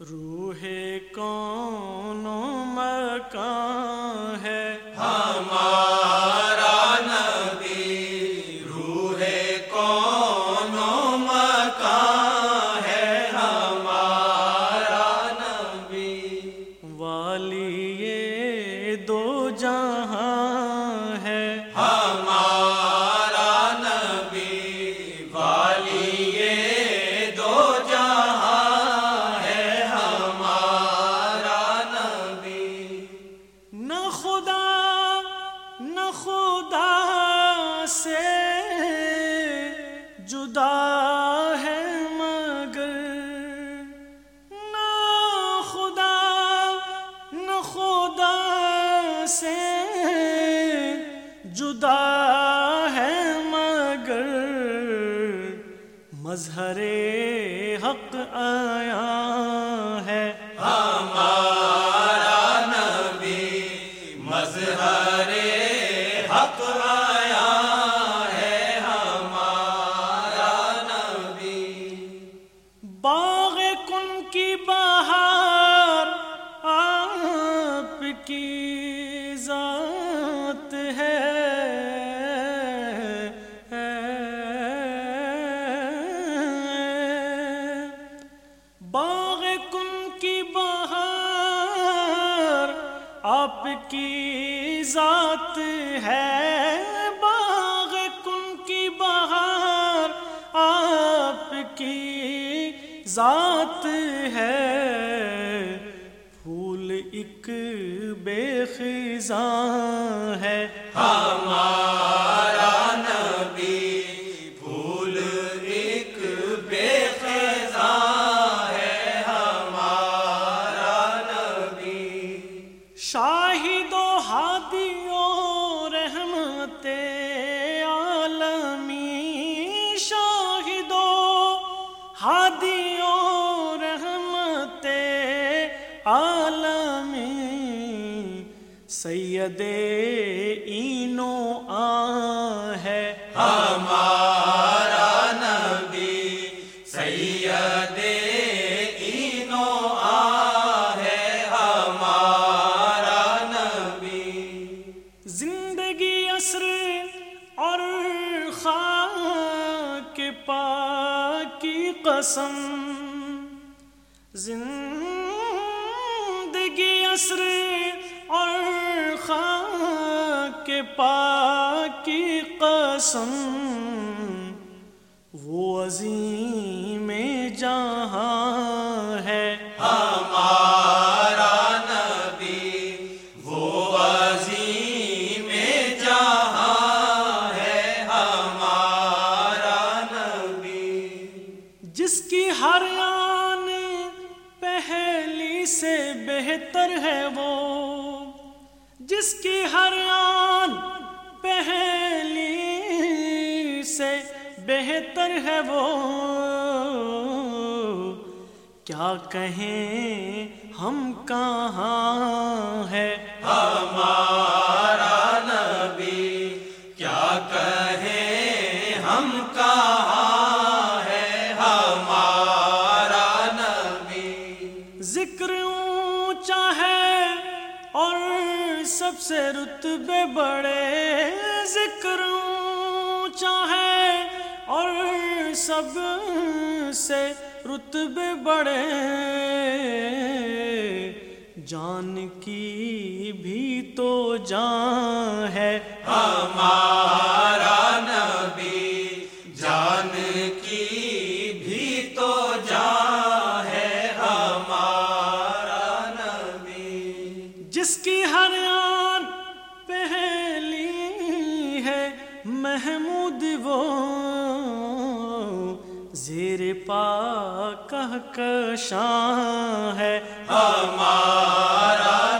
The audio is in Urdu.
روح کون مکان ہے۔ ہمارا نبی روح کون مکان ہے۔ ہمارا نبی والی دو جہاں خدا ہے مگر نہ خدا نہ خدا سے جدا ہے مگر مظہر حق آیا ہے۔ کی ذات ہے۔ باغ کن کی بہار آپ کی ذات ہے۔ باغ کن کی بہار آپ کی ذات ہے۔ ایک بے خزاں ہے۔ ہمارا نبی پھول ایک بے خزاں ہے۔ ہمارا نبی شاہد و ہادی و رحمت عالمی شاہد و ہادی رحمت عالمی سید اینو آ ہے۔ ہمارا نبی سید اینو آ ہے۔ ہمارا نبی زندگی عصر اور خاک پاک کی قسم۔ زندگی خاک پاک کی قسم وہ عظیم جہاں ہے۔ ہمارا نبی وہ عظیم جہاں ہے۔ ہمارا نبی۔ جس کی ہر آن پہلی سے بہتر ہے وہ۔ جس کی ہر آن پہلی سے بہتر ہے وہ۔ کیا کہیں ہم کہاں ہے ہمارا نبی کیا کہیں ہم کہاں ہے ہمارا نبی۔ ذکر اونچا ہے اور سب سے رتبے بڑے ذکر چاہے اور سب سے رتبے بڑے جان کی بھی تو جان ہے ہمارا محمود وہ زیر پا کہ ہے۔ ہمارا